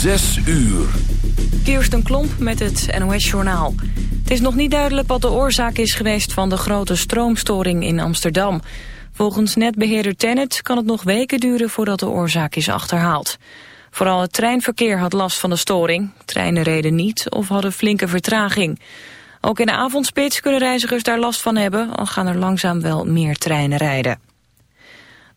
Zes uur. Kirsten Klomp met het NOS-journaal. Het is nog niet duidelijk wat de oorzaak is geweest van de grote stroomstoring in Amsterdam. Volgens netbeheerder Tennet kan het nog weken duren voordat de oorzaak is achterhaald. Vooral het treinverkeer had last van de storing. Treinen reden niet of hadden flinke vertraging. Ook in de avondspits kunnen reizigers daar last van hebben... al gaan er langzaam wel meer treinen rijden.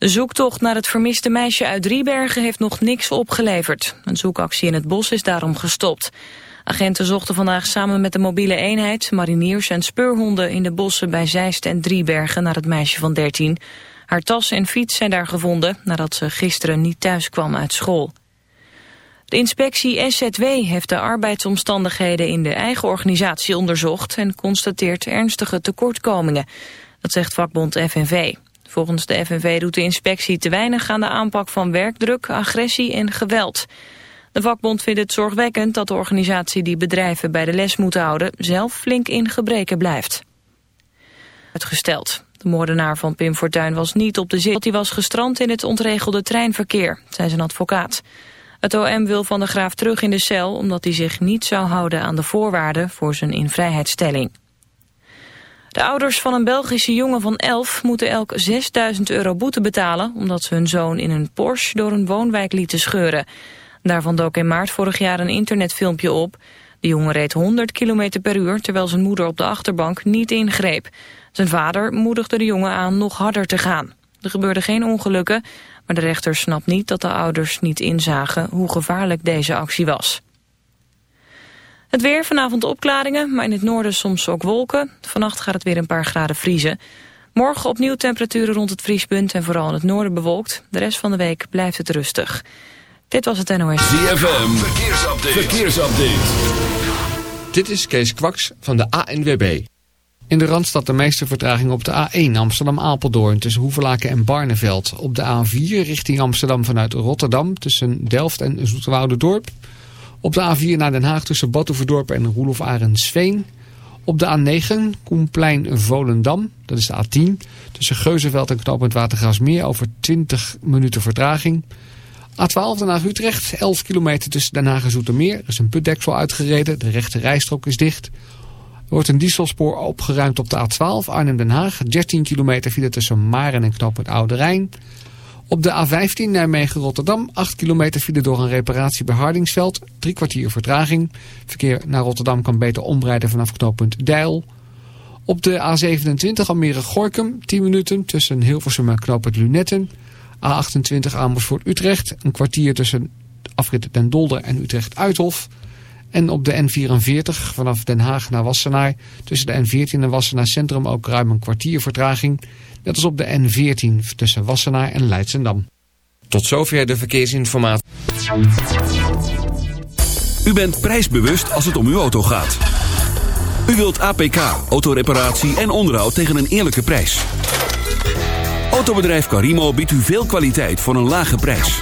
De zoektocht naar het vermiste meisje uit Driebergen heeft nog niks opgeleverd. Een zoekactie in het bos is daarom gestopt. Agenten zochten vandaag samen met de mobiele eenheid, mariniers en speurhonden in de bossen bij Zeist en Driebergen naar het meisje van 13. Haar tas en fiets zijn daar gevonden nadat ze gisteren niet thuis kwam uit school. De inspectie SZW heeft de arbeidsomstandigheden in de eigen organisatie onderzocht en constateert ernstige tekortkomingen. Dat zegt vakbond FNV. Volgens de FNV doet de inspectie te weinig aan de aanpak van werkdruk, agressie en geweld. De vakbond vindt het zorgwekkend dat de organisatie die bedrijven bij de les moet houden zelf flink in gebreken blijft. Uitgesteld. De moordenaar van Pim Fortuyn was niet op de zit. Hij was gestrand in het ontregelde treinverkeer, zei zijn advocaat. Het OM wil Van de Graaf terug in de cel omdat hij zich niet zou houden aan de voorwaarden voor zijn invrijheidstelling. De ouders van een Belgische jongen van 11 moeten elk 6000 euro boete betalen... omdat ze hun zoon in een Porsche door een woonwijk lieten scheuren. Daarvan dook in maart vorig jaar een internetfilmpje op. De jongen reed 100 km per uur terwijl zijn moeder op de achterbank niet ingreep. Zijn vader moedigde de jongen aan nog harder te gaan. Er gebeurden geen ongelukken, maar de rechter snapt niet dat de ouders niet inzagen hoe gevaarlijk deze actie was. Het weer, vanavond opklaringen, maar in het noorden soms ook wolken. Vannacht gaat het weer een paar graden vriezen. Morgen opnieuw temperaturen rond het vriespunt en vooral in het noorden bewolkt. De rest van de week blijft het rustig. Dit was het NOS. ZFM, verkeersupdate. verkeersupdate. Dit is Kees Kwaks van de ANWB. In de Randstad de meeste vertraging op de A1 Amsterdam-Apeldoorn tussen Hoevelaken en Barneveld. Op de A4 richting Amsterdam vanuit Rotterdam tussen Delft en Dorp. Op de A4 naar Den Haag tussen Batuverdorp en Roelof Arendsveen. Op de A9 Koenplein-Volendam, dat is de A10. Tussen Geuzenveld en Knooppunt Watergraafsmeer over 20 minuten vertraging. A12 Den Haag Utrecht, 11 kilometer tussen Den Haag en Zoetermeer. Er is een putdeksel uitgereden, de rechte rijstrook is dicht. Er wordt een dieselspoor opgeruimd op de A12 Arnhem-Den Haag. 13 kilometer file tussen Maren en Knooppunt Oude Rijn. Op de A15 Nijmegen-Rotterdam 8 kilometer file door een reparatie bij Hardingsveld. Drie kwartier vertraging. Verkeer naar Rotterdam kan beter omrijden vanaf knooppunt Deil. Op de A27 Almere-Gorkum 10 minuten tussen Hilversum en knooppunt Lunetten. A28 Amersfoort-Utrecht een kwartier tussen afrit Den Dolder en Utrecht-Uithof. En op de N44 vanaf Den Haag naar Wassenaar tussen de N14 en Wassenaar Centrum ook ruim een kwartier vertraging. Net als op de N14 tussen Wassenaar en Leidsendam. Tot zover de verkeersinformatie. U bent prijsbewust als het om uw auto gaat. U wilt APK, autoreparatie en onderhoud tegen een eerlijke prijs. Autobedrijf Carimo biedt u veel kwaliteit voor een lage prijs.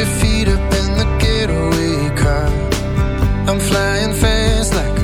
your feet up in the getaway car. I'm flying fast like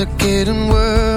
are getting worried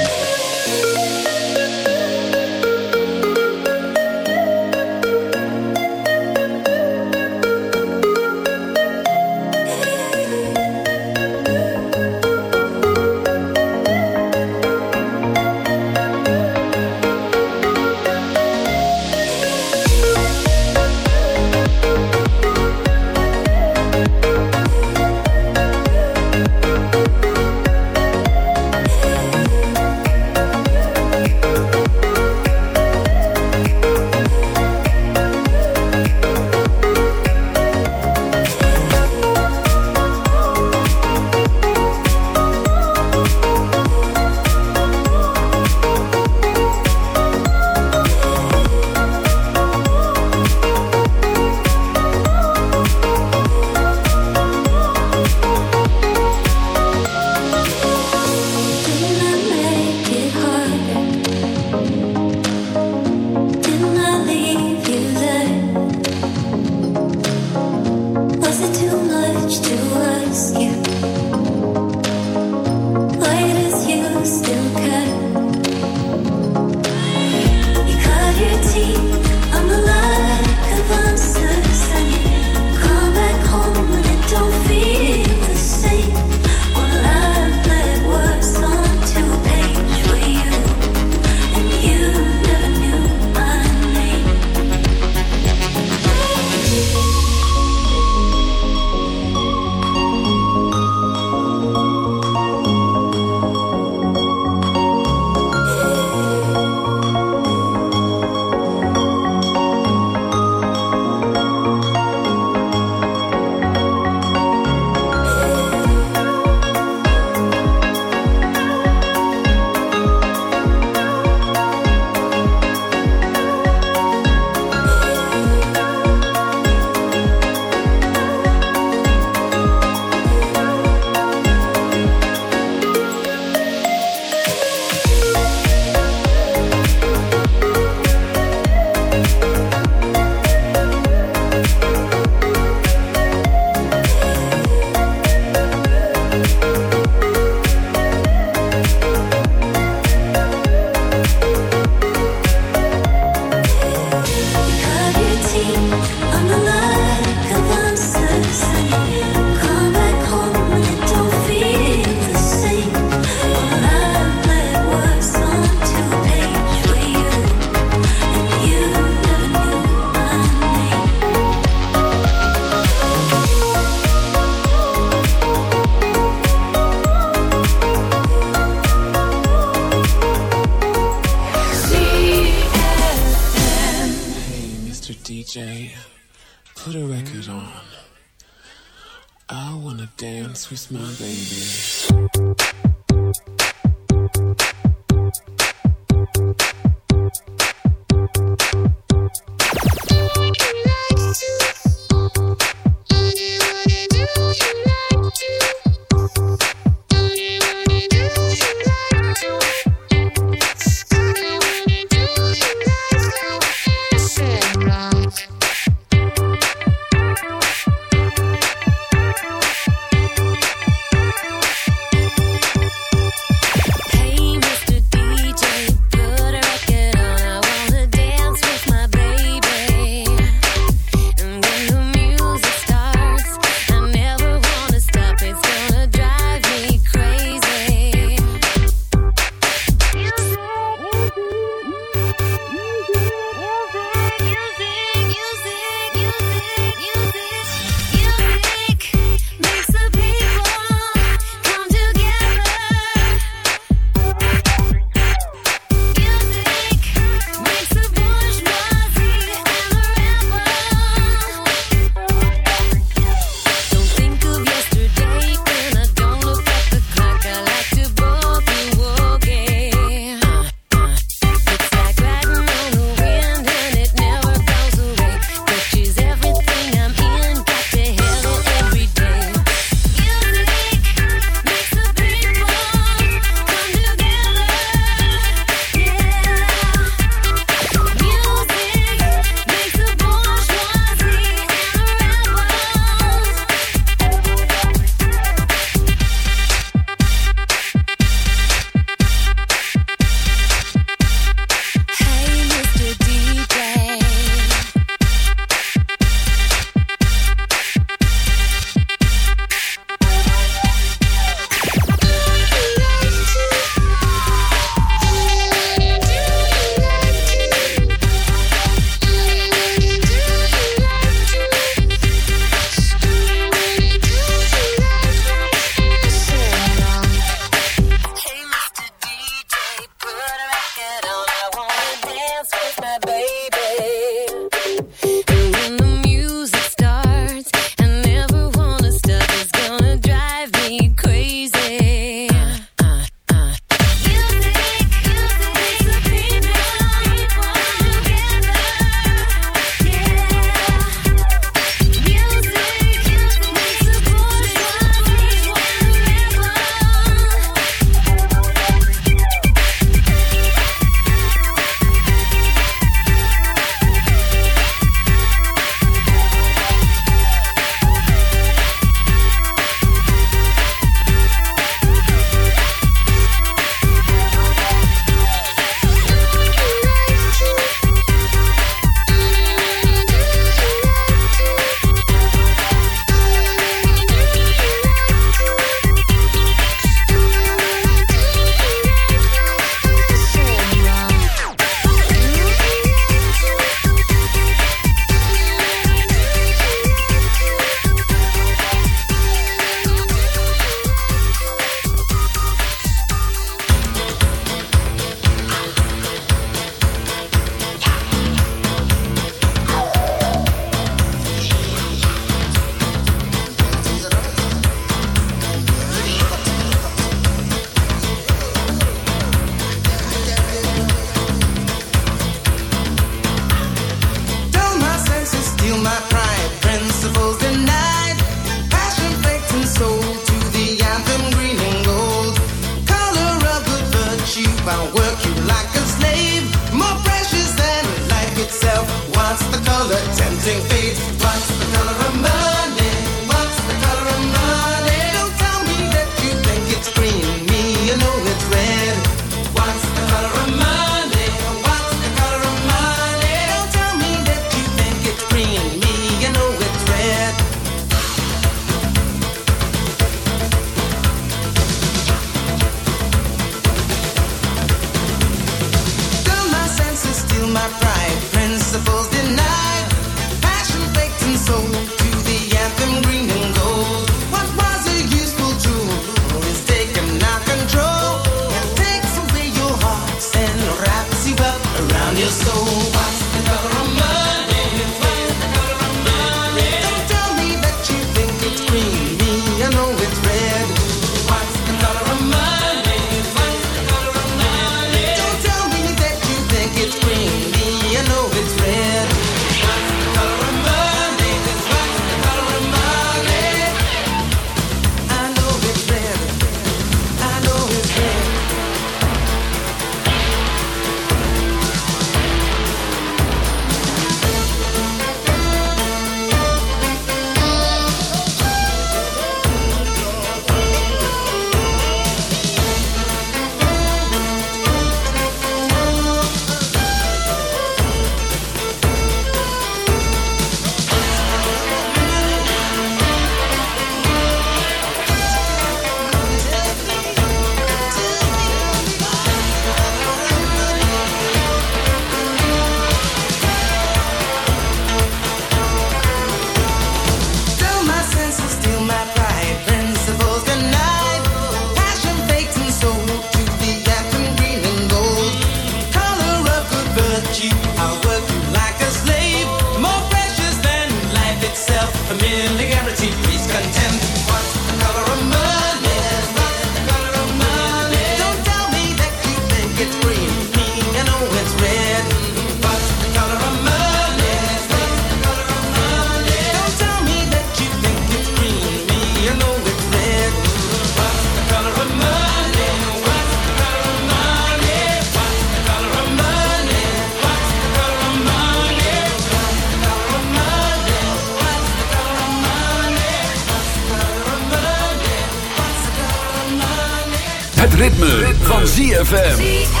ZFM.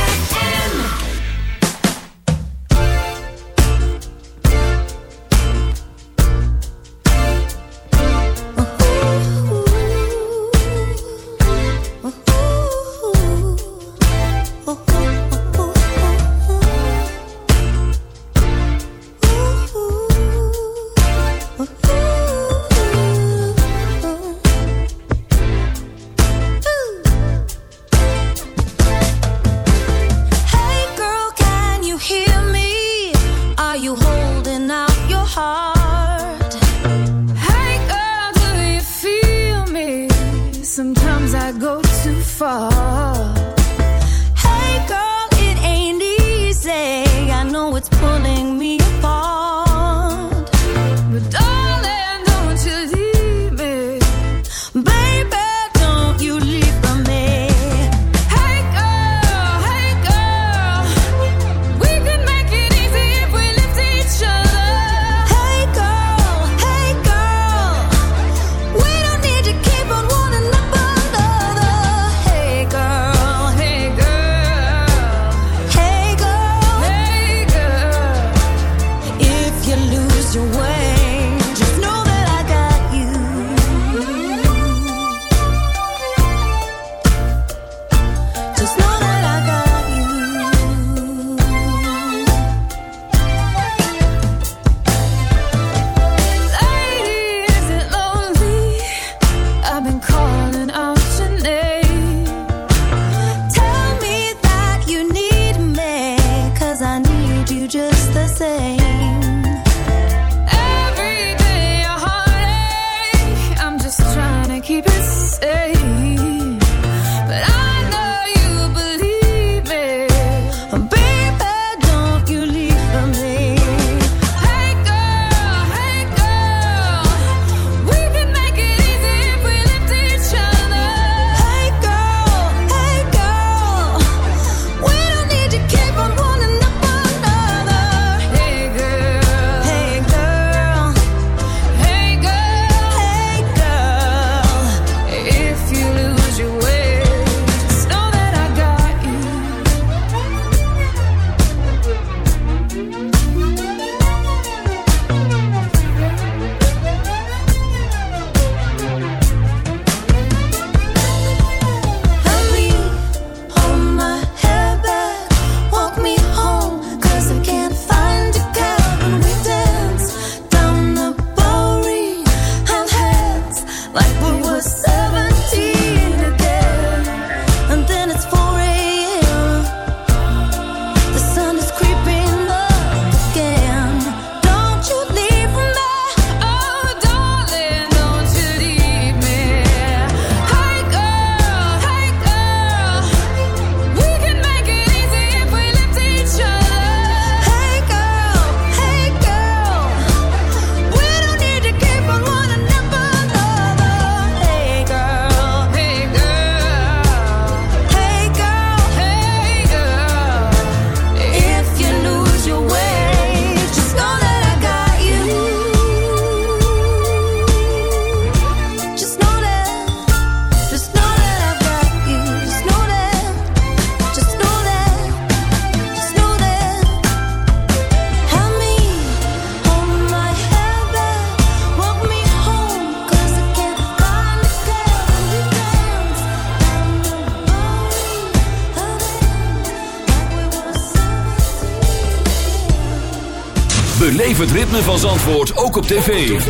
Van Zandvoort ook op tv.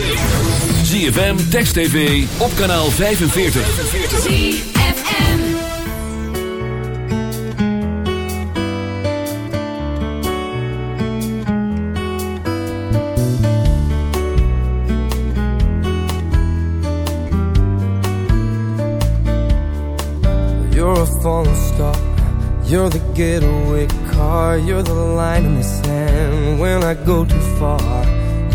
ZFM, Text TV, op kanaal 45. ZFM. You're a falling star. You're the getaway car. You're the line in the sand when I go too far.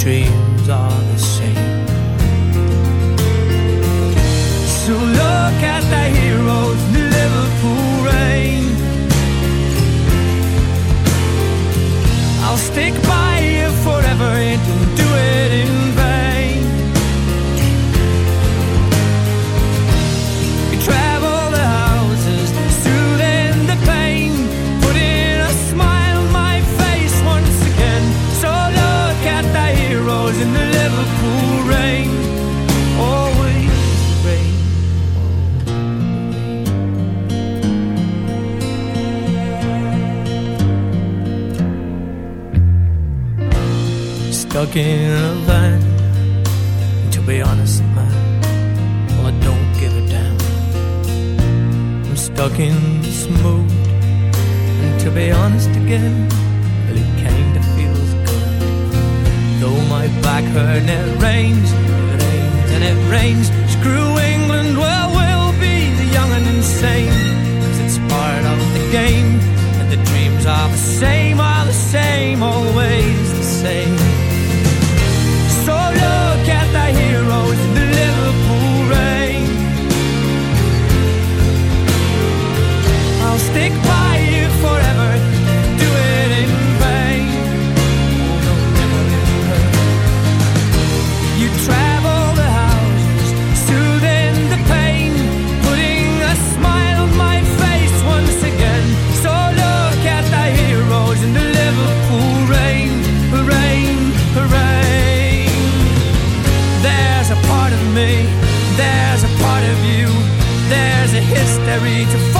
Dreams are the same. to to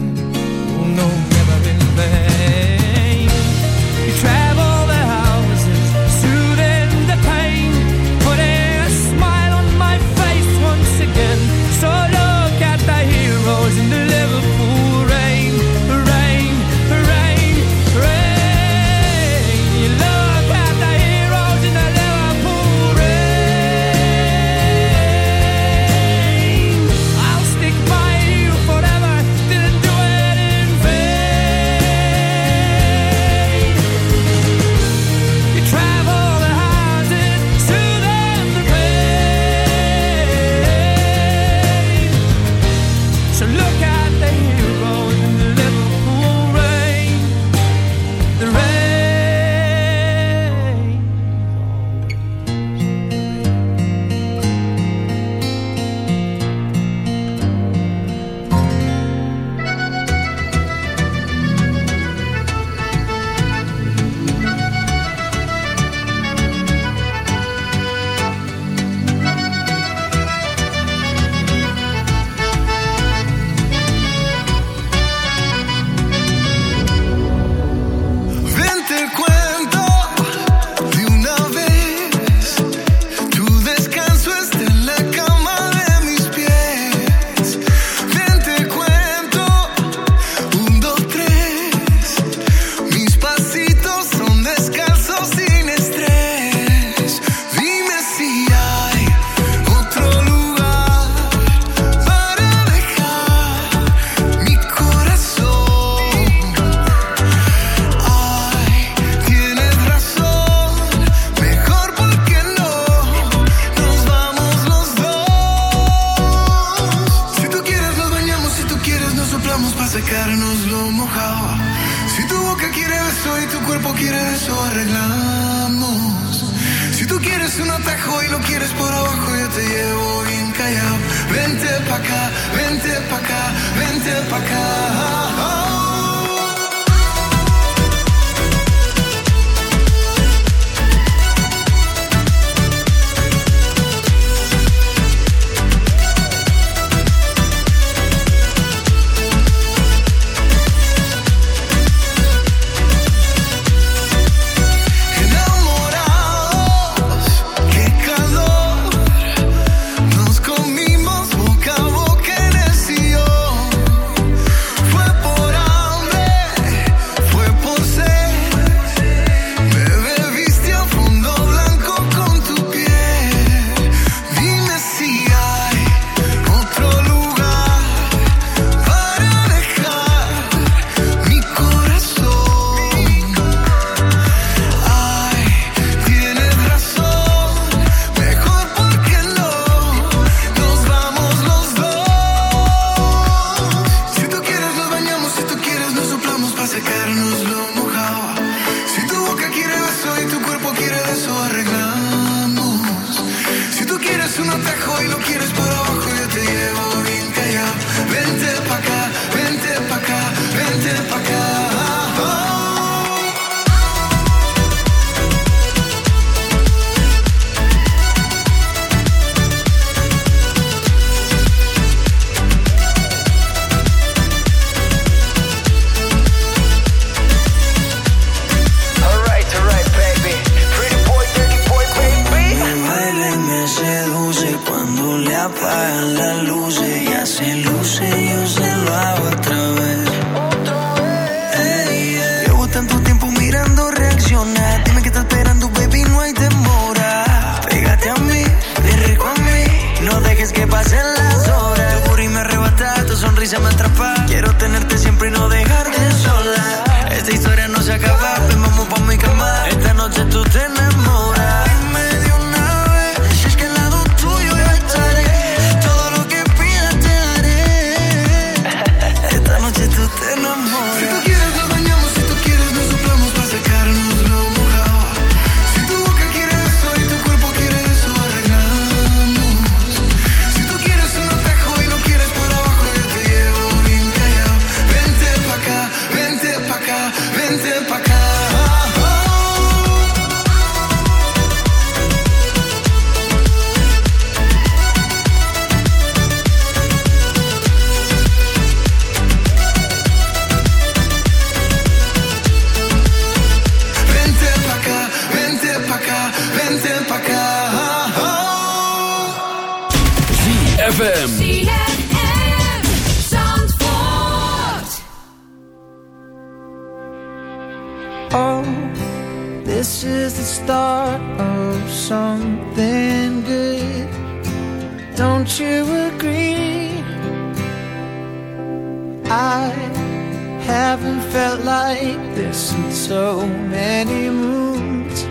felt like this in so many moons.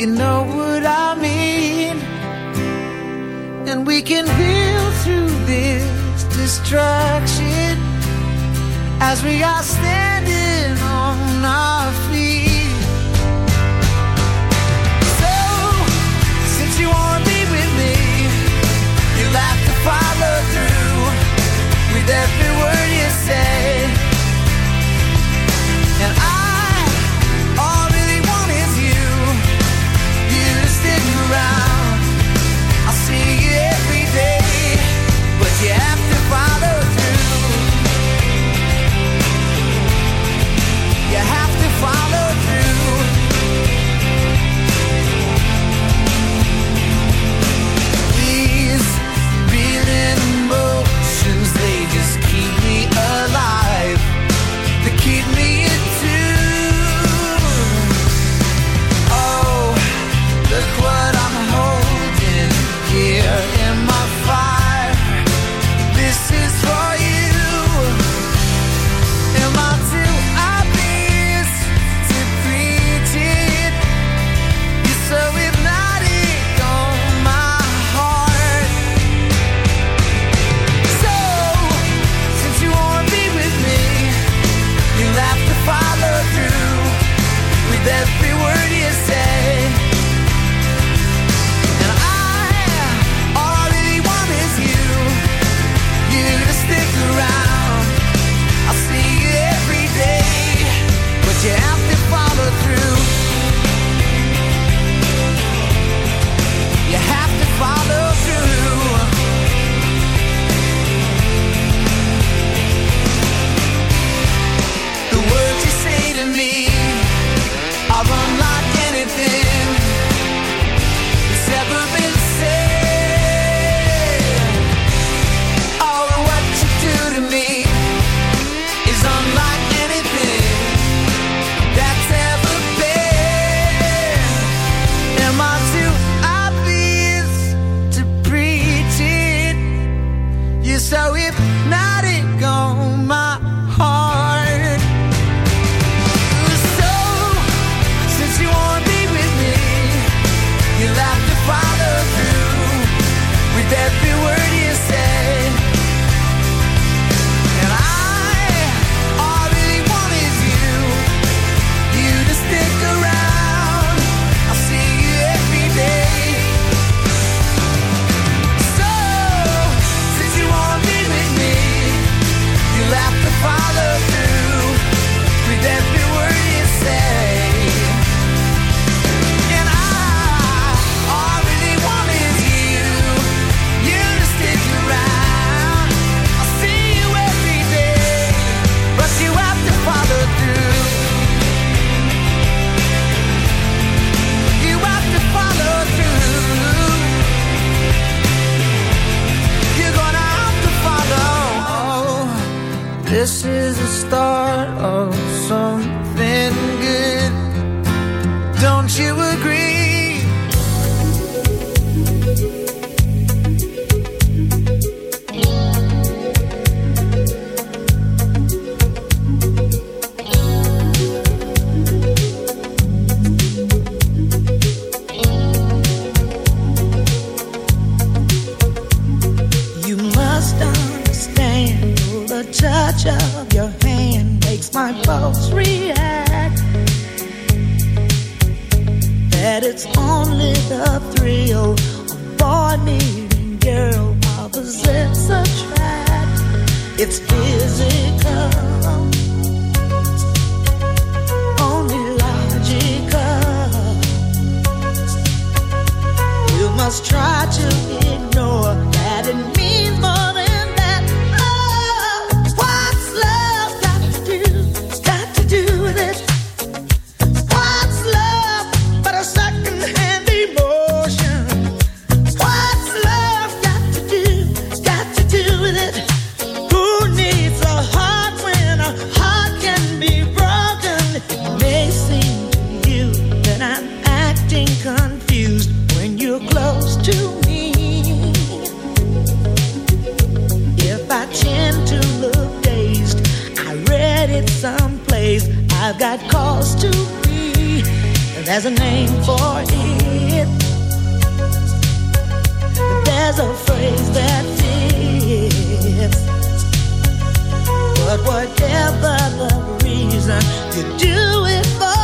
You know what I mean? And we can feel through this destruction as we are standing on our feet. So, since you wanna be with me, you'll to follow through with every word you say. for it. There's a phrase that fits. But whatever the reason, you do it for.